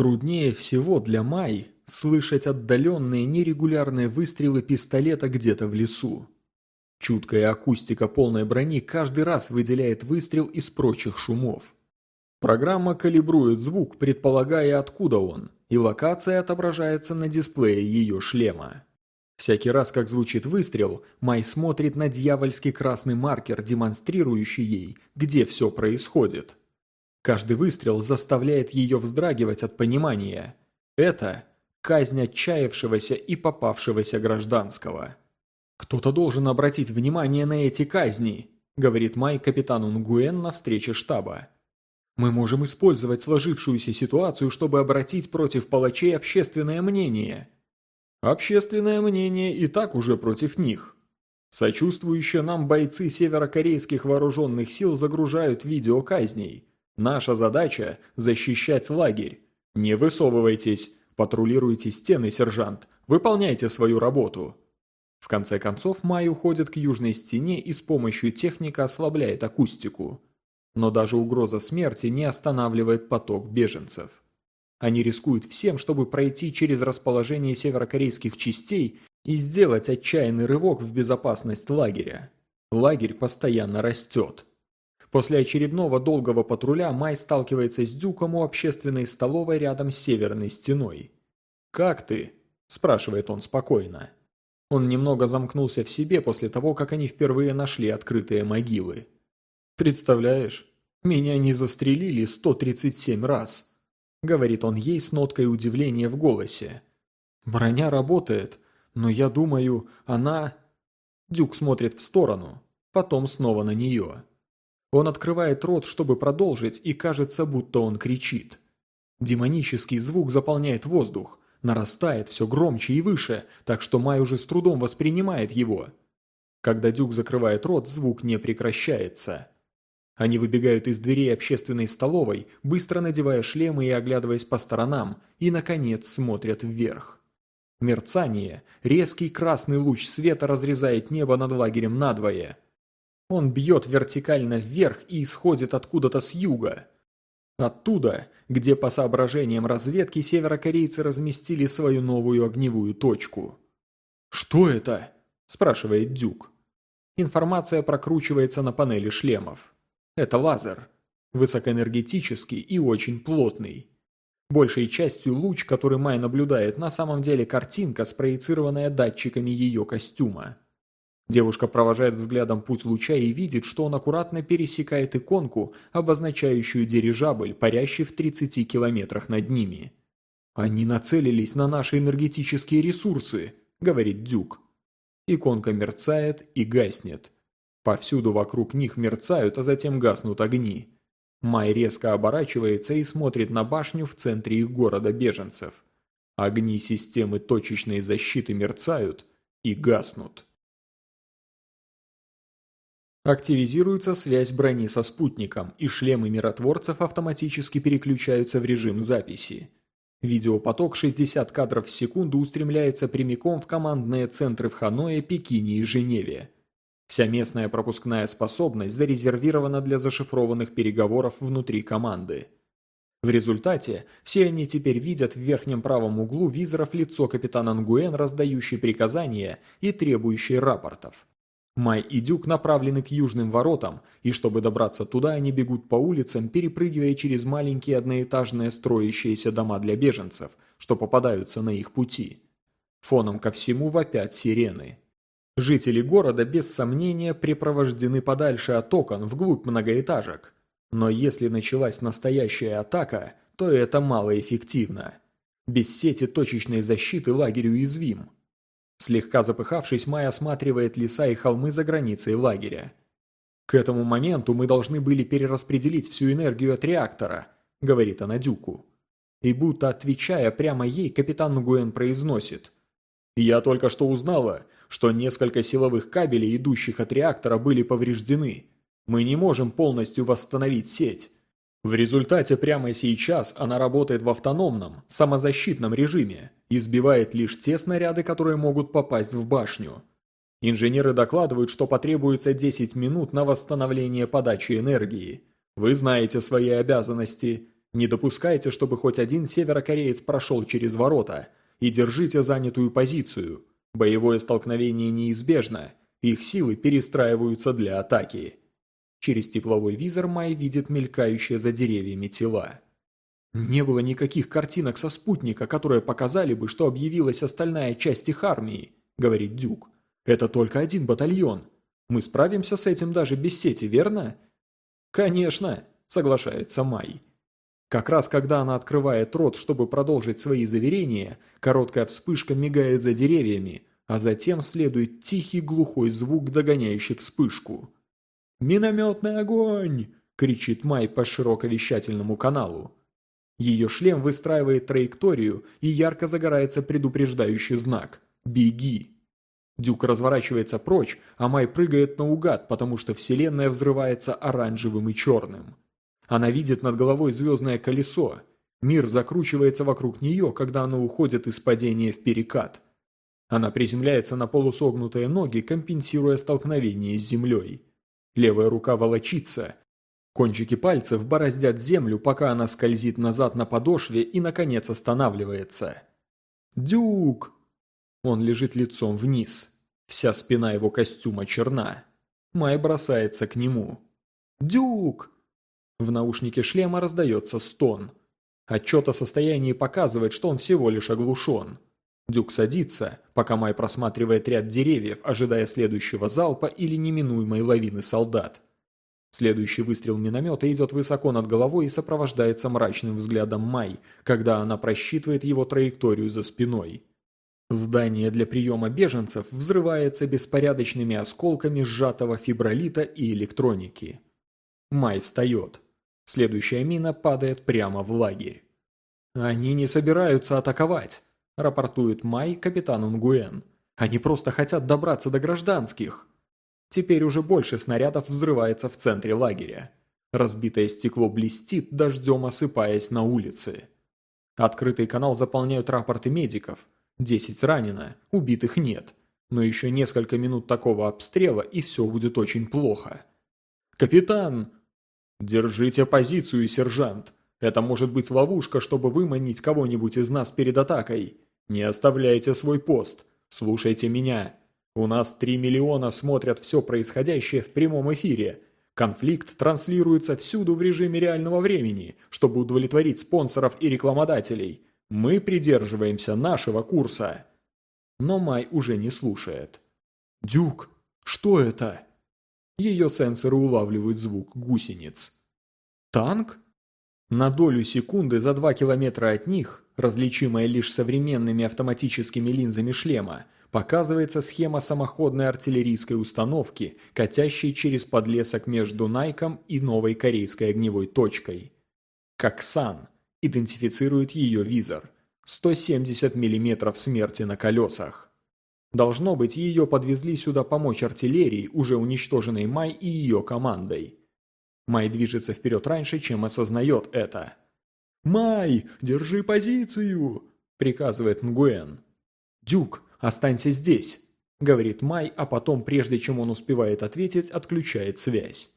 Труднее всего для Май слышать отдаленные нерегулярные выстрелы пистолета где-то в лесу. Чуткая акустика полной брони каждый раз выделяет выстрел из прочих шумов. Программа калибрует звук, предполагая откуда он, и локация отображается на дисплее ее шлема. Всякий раз, как звучит выстрел, Май смотрит на дьявольский красный маркер, демонстрирующий ей, где все происходит. Каждый выстрел заставляет ее вздрагивать от понимания. Это казнь отчаявшегося и попавшегося гражданского. «Кто-то должен обратить внимание на эти казни», говорит Май капитану Нгуэн на встрече штаба. «Мы можем использовать сложившуюся ситуацию, чтобы обратить против палачей общественное мнение». Общественное мнение и так уже против них. Сочувствующие нам бойцы северокорейских вооруженных сил загружают видео казней – Наша задача – защищать лагерь. Не высовывайтесь, патрулируйте стены, сержант, выполняйте свою работу. В конце концов, Май уходит к южной стене и с помощью техника ослабляет акустику. Но даже угроза смерти не останавливает поток беженцев. Они рискуют всем, чтобы пройти через расположение северокорейских частей и сделать отчаянный рывок в безопасность лагеря. Лагерь постоянно растет. После очередного долгого патруля Май сталкивается с Дюком у общественной столовой рядом с северной стеной. «Как ты?» – спрашивает он спокойно. Он немного замкнулся в себе после того, как они впервые нашли открытые могилы. «Представляешь, меня не застрелили 137 раз», – говорит он ей с ноткой удивления в голосе. «Броня работает, но я думаю, она...» Дюк смотрит в сторону, потом снова на нее. Он открывает рот, чтобы продолжить, и кажется, будто он кричит. Демонический звук заполняет воздух, нарастает все громче и выше, так что Май уже с трудом воспринимает его. Когда Дюк закрывает рот, звук не прекращается. Они выбегают из дверей общественной столовой, быстро надевая шлемы и оглядываясь по сторонам, и, наконец, смотрят вверх. Мерцание, резкий красный луч света разрезает небо над лагерем надвое – он бьет вертикально вверх и исходит откуда-то с юга. Оттуда, где по соображениям разведки северокорейцы разместили свою новую огневую точку. «Что это?» – спрашивает Дюк. Информация прокручивается на панели шлемов. Это лазер. Высокоэнергетический и очень плотный. Большей частью луч, который Май наблюдает, на самом деле картинка, спроецированная датчиками ее костюма. Девушка провожает взглядом путь луча и видит, что он аккуратно пересекает иконку, обозначающую дирижабль, парящий в 30 километрах над ними. «Они нацелились на наши энергетические ресурсы», — говорит Дюк. Иконка мерцает и гаснет. Повсюду вокруг них мерцают, а затем гаснут огни. Май резко оборачивается и смотрит на башню в центре их города беженцев. Огни системы точечной защиты мерцают и гаснут. Активизируется связь брони со спутником, и шлемы миротворцев автоматически переключаются в режим записи. Видеопоток 60 кадров в секунду устремляется прямиком в командные центры в Ханое, Пекине и Женеве. Вся местная пропускная способность зарезервирована для зашифрованных переговоров внутри команды. В результате все они теперь видят в верхнем правом углу визоров лицо капитана Нгуэн, раздающий приказания и требующий рапортов. Май и Дюк направлены к южным воротам, и чтобы добраться туда, они бегут по улицам, перепрыгивая через маленькие одноэтажные строящиеся дома для беженцев, что попадаются на их пути. Фоном ко всему вопят сирены. Жители города без сомнения припровождены подальше от окон, вглубь многоэтажек. Но если началась настоящая атака, то это малоэффективно. Без сети точечной защиты лагерь уязвим. Слегка запыхавшись, Май осматривает леса и холмы за границей лагеря. «К этому моменту мы должны были перераспределить всю энергию от реактора», — говорит она Дюку. И будто отвечая прямо ей, капитан Нугуэн произносит. «Я только что узнала, что несколько силовых кабелей, идущих от реактора, были повреждены. Мы не можем полностью восстановить сеть. В результате прямо сейчас она работает в автономном, самозащитном режиме и сбивает лишь те снаряды, которые могут попасть в башню. Инженеры докладывают, что потребуется 10 минут на восстановление подачи энергии. Вы знаете свои обязанности. Не допускайте, чтобы хоть один северокореец прошел через ворота. И держите занятую позицию. Боевое столкновение неизбежно. Их силы перестраиваются для атаки. Через тепловой визор Май видит мелькающие за деревьями тела. Не было никаких картинок со спутника, которые показали бы, что объявилась остальная часть их армии, говорит Дюк. Это только один батальон. Мы справимся с этим даже без сети, верно? Конечно, соглашается Май. Как раз когда она открывает рот, чтобы продолжить свои заверения, короткая вспышка мигает за деревьями, а затем следует тихий глухой звук, догоняющий вспышку. «Минометный огонь!» – кричит Май по широковещательному каналу. Ее шлем выстраивает траекторию, и ярко загорается предупреждающий знак «Беги!». Дюк разворачивается прочь, а Май прыгает наугад, потому что вселенная взрывается оранжевым и черным. Она видит над головой звездное колесо. Мир закручивается вокруг нее, когда оно уходит из падения в перекат. Она приземляется на полусогнутые ноги, компенсируя столкновение с землей. Левая рука волочится. Кончики пальцев бороздят землю, пока она скользит назад на подошве и, наконец, останавливается. «Дюк!» Он лежит лицом вниз. Вся спина его костюма черна. Май бросается к нему. «Дюк!» В наушнике шлема раздается стон. Отчет о состоянии показывает, что он всего лишь оглушен. Дюк садится, пока Май просматривает ряд деревьев, ожидая следующего залпа или неминуемой лавины солдат. Следующий выстрел миномета идет высоко над головой и сопровождается мрачным взглядом Май, когда она просчитывает его траекторию за спиной. Здание для приема беженцев взрывается беспорядочными осколками сжатого фибролита и электроники. Май встает. Следующая мина падает прямо в лагерь. Они не собираются атаковать рапортует Май капитану Нгуэн. Они просто хотят добраться до гражданских. Теперь уже больше снарядов взрывается в центре лагеря. Разбитое стекло блестит, дождем осыпаясь на улице. Открытый канал заполняют рапорты медиков. Десять ранено, убитых нет. Но еще несколько минут такого обстрела, и все будет очень плохо. «Капитан!» «Держите позицию, сержант!» Это может быть ловушка, чтобы выманить кого-нибудь из нас перед атакой. Не оставляйте свой пост. Слушайте меня. У нас 3 миллиона смотрят все происходящее в прямом эфире. Конфликт транслируется всюду в режиме реального времени, чтобы удовлетворить спонсоров и рекламодателей. Мы придерживаемся нашего курса. Но Май уже не слушает. «Дюк, что это?» Ее сенсоры улавливают звук гусениц. «Танк?» На долю секунды за два километра от них, различимая лишь современными автоматическими линзами шлема, показывается схема самоходной артиллерийской установки, катящей через подлесок между Найком и новой корейской огневой точкой. Каксан идентифицирует ее визор. 170 мм смерти на колесах. Должно быть, ее подвезли сюда помочь артиллерии, уже уничтоженной Май и ее командой. Май движется вперед раньше, чем осознает это. «Май, держи позицию!» – приказывает Нгуэн. «Дюк, останься здесь!» – говорит Май, а потом, прежде чем он успевает ответить, отключает связь.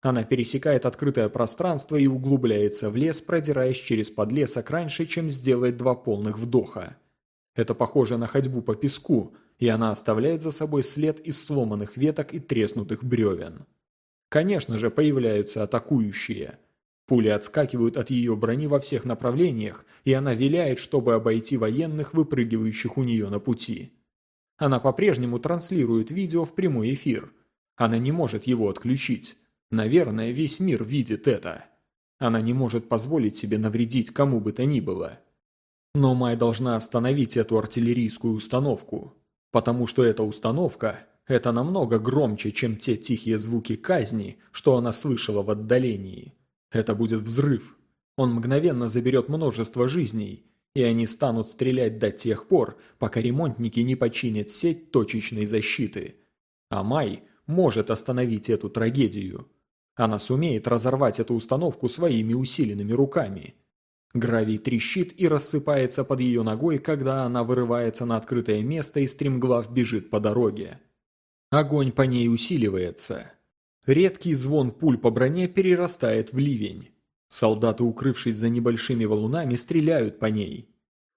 Она пересекает открытое пространство и углубляется в лес, продираясь через подлесок раньше, чем сделает два полных вдоха. Это похоже на ходьбу по песку, и она оставляет за собой след из сломанных веток и треснутых бревен. Конечно же, появляются атакующие. Пули отскакивают от ее брони во всех направлениях, и она виляет, чтобы обойти военных, выпрыгивающих у нее на пути. Она по-прежнему транслирует видео в прямой эфир. Она не может его отключить. Наверное, весь мир видит это. Она не может позволить себе навредить кому бы то ни было. Но Май должна остановить эту артиллерийскую установку, потому что эта установка – это намного громче, чем те тихие звуки казни, что она слышала в отдалении. Это будет взрыв. Он мгновенно заберет множество жизней, и они станут стрелять до тех пор, пока ремонтники не починят сеть точечной защиты. А Май может остановить эту трагедию. Она сумеет разорвать эту установку своими усиленными руками. Гравий трещит и рассыпается под ее ногой, когда она вырывается на открытое место и стремглав бежит по дороге. Огонь по ней усиливается. Редкий звон пуль по броне перерастает в ливень. Солдаты, укрывшись за небольшими валунами, стреляют по ней.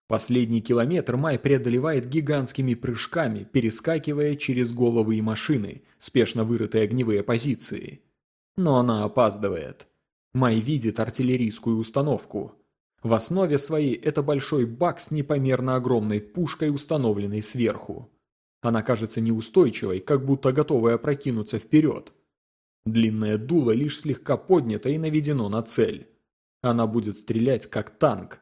Последний километр Май преодолевает гигантскими прыжками, перескакивая через головы и машины, спешно вырытые огневые позиции. Но она опаздывает. Май видит артиллерийскую установку. В основе своей это большой бак с непомерно огромной пушкой, установленной сверху. Она кажется неустойчивой, как будто готовая опрокинуться вперед. Длинное дуло лишь слегка поднято и наведено на цель. Она будет стрелять как танк.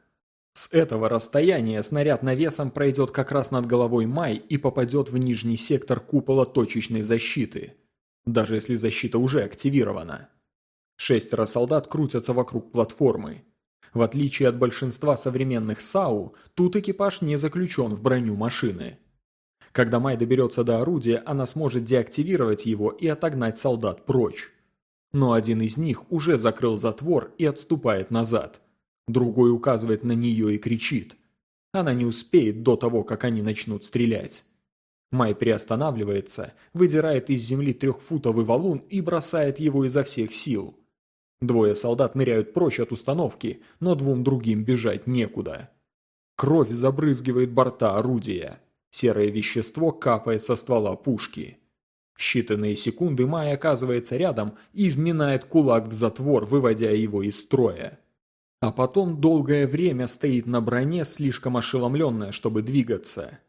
С этого расстояния снаряд навесом пройдет как раз над головой Май и попадет в нижний сектор купола точечной защиты. Даже если защита уже активирована. Шестеро солдат крутятся вокруг платформы. В отличие от большинства современных САУ, тут экипаж не заключен в броню машины. Когда Май доберется до орудия, она сможет деактивировать его и отогнать солдат прочь. Но один из них уже закрыл затвор и отступает назад. Другой указывает на нее и кричит. Она не успеет до того, как они начнут стрелять. Май приостанавливается, выдирает из земли трехфутовый валун и бросает его изо всех сил. Двое солдат ныряют прочь от установки, но двум другим бежать некуда. Кровь забрызгивает борта орудия. Серое вещество капает со ствола пушки. В считанные секунды Май оказывается рядом и вминает кулак в затвор, выводя его из строя. А потом долгое время стоит на броне, слишком ошеломленная, чтобы двигаться.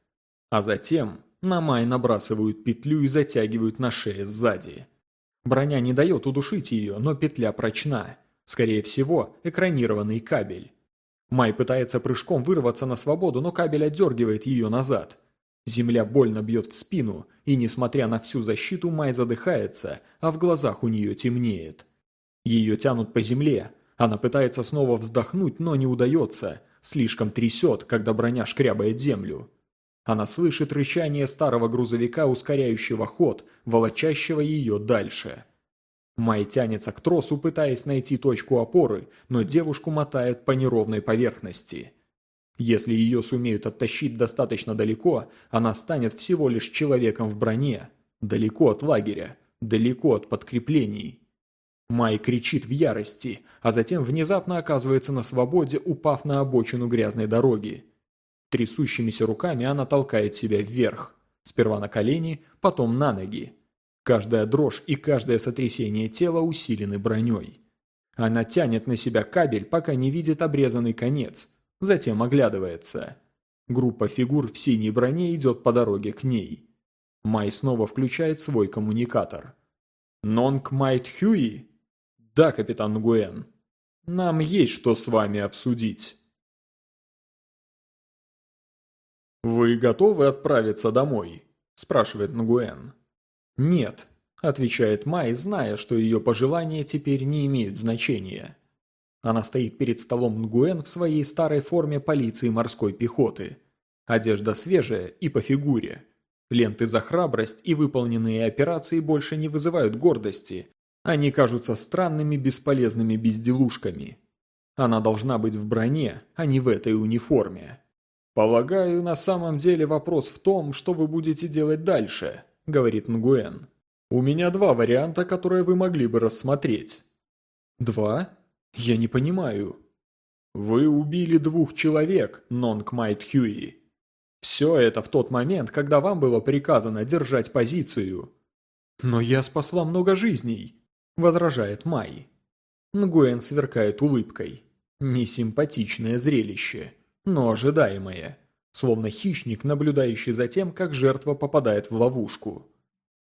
А затем на Май набрасывают петлю и затягивают на шее сзади. Броня не дает удушить ее, но петля прочна. Скорее всего, экранированный кабель. Май пытается прыжком вырваться на свободу, но кабель отдергивает ее назад. Земля больно бьет в спину, и, несмотря на всю защиту, Май задыхается, а в глазах у нее темнеет. Ее тянут по земле. Она пытается снова вздохнуть, но не удается. Слишком трясет, когда броня шкрябает землю. Она слышит рычание старого грузовика, ускоряющего ход, волочащего ее дальше. Май тянется к тросу, пытаясь найти точку опоры, но девушку мотает по неровной поверхности. Если ее сумеют оттащить достаточно далеко, она станет всего лишь человеком в броне, далеко от лагеря, далеко от подкреплений. Май кричит в ярости, а затем внезапно оказывается на свободе, упав на обочину грязной дороги. Трясущимися руками она толкает себя вверх, сперва на колени, потом на ноги. Каждая дрожь и каждое сотрясение тела усилены броней. Она тянет на себя кабель, пока не видит обрезанный конец, затем оглядывается. Группа фигур в синей броне идет по дороге к ней. Май снова включает свой коммуникатор. «Нонг Майт Хьюи?» «Да, капитан Гуэн. Нам есть что с вами обсудить». «Вы готовы отправиться домой?» – спрашивает Нгуэн. «Нет», – отвечает Май, зная, что ее пожелания теперь не имеют значения. Она стоит перед столом Нгуэн в своей старой форме полиции морской пехоты. Одежда свежая и по фигуре. Ленты за храбрость и выполненные операции больше не вызывают гордости. Они кажутся странными бесполезными безделушками. Она должна быть в броне, а не в этой униформе. «Полагаю, на самом деле вопрос в том, что вы будете делать дальше», – говорит Нгуэн. У меня два варианта, которые вы могли бы рассмотреть. Два? Я не понимаю. Вы убили двух человек, Нонг Майт Хьюи. Все это в тот момент, когда вам было приказано держать позицию. Но я спасла много жизней, возражает Май. Нгуэн сверкает улыбкой. Несимпатичное зрелище, но ожидаемое. Словно хищник, наблюдающий за тем, как жертва попадает в ловушку.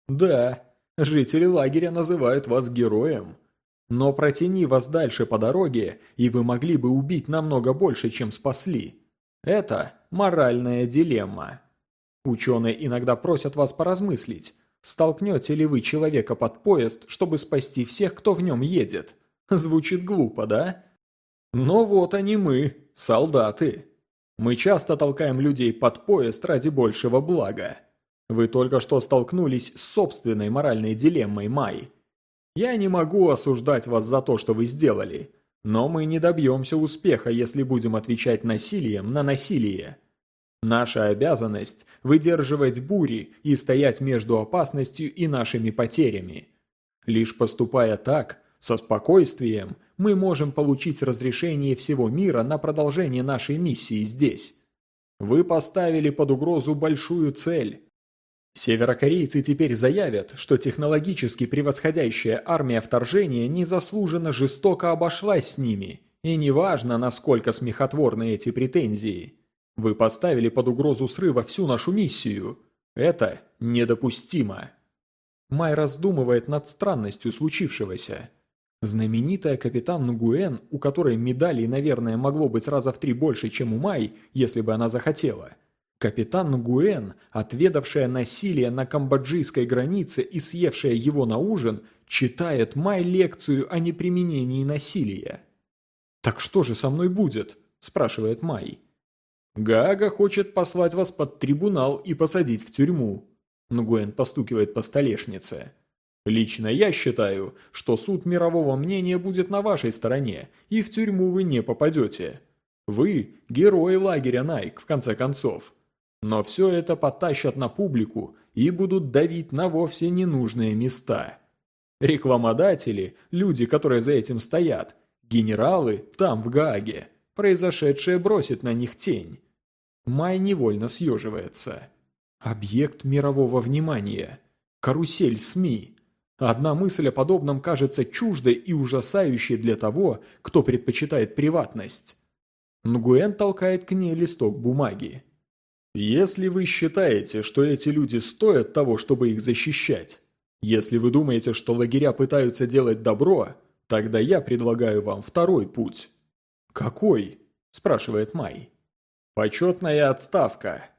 Да, жители лагеря называют вас героем. Но протяни вас дальше по дороге, и вы могли бы убить намного больше, чем спасли. Это моральная дилемма. Ученые иногда просят вас поразмыслить, столкнете ли вы человека под поезд, чтобы спасти всех, кто в нем едет. Звучит глупо, да? Но вот они мы, солдаты. Мы часто толкаем людей под поезд ради большего блага. Вы только что столкнулись с собственной моральной дилеммой, Май. Я не могу осуждать вас за то, что вы сделали. Но мы не добьемся успеха, если будем отвечать насилием на насилие. Наша обязанность – выдерживать бури и стоять между опасностью и нашими потерями. Лишь поступая так, со спокойствием, мы можем получить разрешение всего мира на продолжение нашей миссии здесь. Вы поставили под угрозу большую цель. Северокорейцы теперь заявят, что технологически превосходящая армия вторжения незаслуженно жестоко обошлась с ними, и неважно, насколько смехотворны эти претензии. Вы поставили под угрозу срыва всю нашу миссию. Это недопустимо. Май раздумывает над странностью случившегося. Знаменитая капитан Нгуэн, у которой медалей, наверное, могло быть раза в три больше, чем у Май, если бы она захотела – Капитан Гуэн, отведавшая насилие на камбоджийской границе и съевшая его на ужин, читает Май лекцию о неприменении насилия. «Так что же со мной будет?» – спрашивает Май. «Гага хочет послать вас под трибунал и посадить в тюрьму», – Нгуэн постукивает по столешнице. «Лично я считаю, что суд мирового мнения будет на вашей стороне, и в тюрьму вы не попадете. Вы – герои лагеря Найк, в конце концов. Но все это потащат на публику и будут давить на вовсе ненужные места. Рекламодатели, люди, которые за этим стоят, генералы там, в Гааге, произошедшее бросит на них тень. Май невольно съеживается. Объект мирового внимания. Карусель СМИ. Одна мысль о подобном кажется чуждой и ужасающей для того, кто предпочитает приватность. Нгуэн толкает к ней листок бумаги. Если вы считаете, что эти люди стоят того, чтобы их защищать, если вы думаете, что лагеря пытаются делать добро, тогда я предлагаю вам второй путь. «Какой?» – спрашивает Май. «Почетная отставка.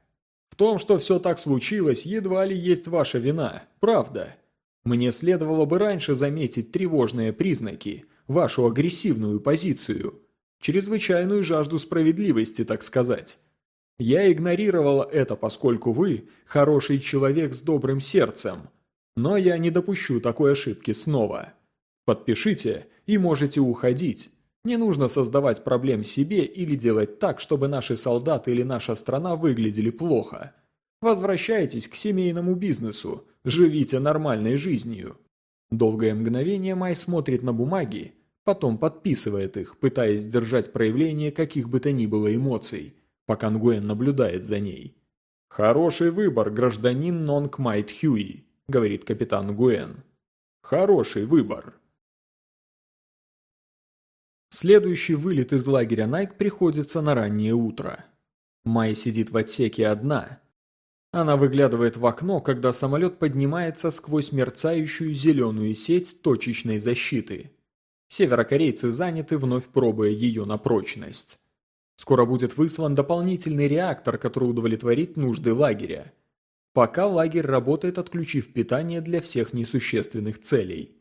В том, что все так случилось, едва ли есть ваша вина, правда. Мне следовало бы раньше заметить тревожные признаки, вашу агрессивную позицию, чрезвычайную жажду справедливости, так сказать». Я игнорировала это, поскольку вы – хороший человек с добрым сердцем. Но я не допущу такой ошибки снова. Подпишите и можете уходить. Не нужно создавать проблем себе или делать так, чтобы наши солдаты или наша страна выглядели плохо. Возвращайтесь к семейному бизнесу, живите нормальной жизнью. Долгое мгновение Май смотрит на бумаги, потом подписывает их, пытаясь сдержать проявление каких бы то ни было эмоций – пока Нгуэн наблюдает за ней. «Хороший выбор, гражданин Нонг Майт Хьюи», — говорит капитан Гуэн. «Хороший выбор». Следующий вылет из лагеря Найк приходится на раннее утро. Май сидит в отсеке одна. Она выглядывает в окно, когда самолет поднимается сквозь мерцающую зеленую сеть точечной защиты. Северокорейцы заняты, вновь пробуя ее на прочность. Скоро будет выслан дополнительный реактор, который удовлетворит нужды лагеря. Пока лагерь работает, отключив питание для всех несущественных целей.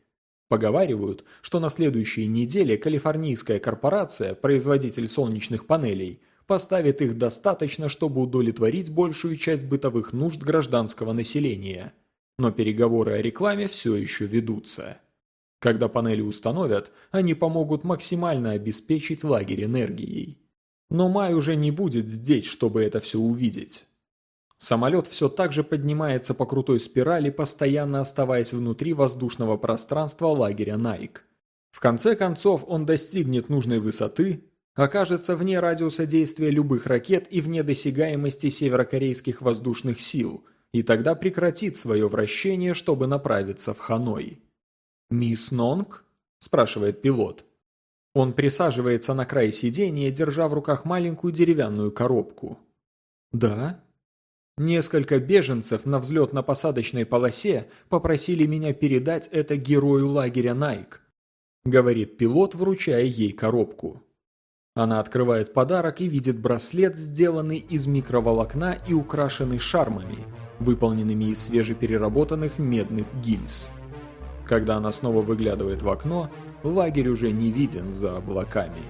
Поговаривают, что на следующей неделе калифорнийская корпорация, производитель солнечных панелей, поставит их достаточно, чтобы удовлетворить большую часть бытовых нужд гражданского населения. Но переговоры о рекламе все еще ведутся. Когда панели установят, они помогут максимально обеспечить лагерь энергией. Но Май уже не будет здесь, чтобы это все увидеть. Самолет все так же поднимается по крутой спирали, постоянно оставаясь внутри воздушного пространства лагеря Найк. В конце концов он достигнет нужной высоты, окажется вне радиуса действия любых ракет и вне досягаемости северокорейских воздушных сил, и тогда прекратит свое вращение, чтобы направиться в Ханой. «Мисс Нонг?» – спрашивает пилот. Он присаживается на край сиденья, держа в руках маленькую деревянную коробку. «Да?» Несколько беженцев на взлетно-посадочной полосе попросили меня передать это герою лагеря Найк, говорит пилот, вручая ей коробку. Она открывает подарок и видит браслет, сделанный из микроволокна и украшенный шармами, выполненными из свежепереработанных медных гильз. Когда она снова выглядывает в окно, лагерь уже не виден за облаками.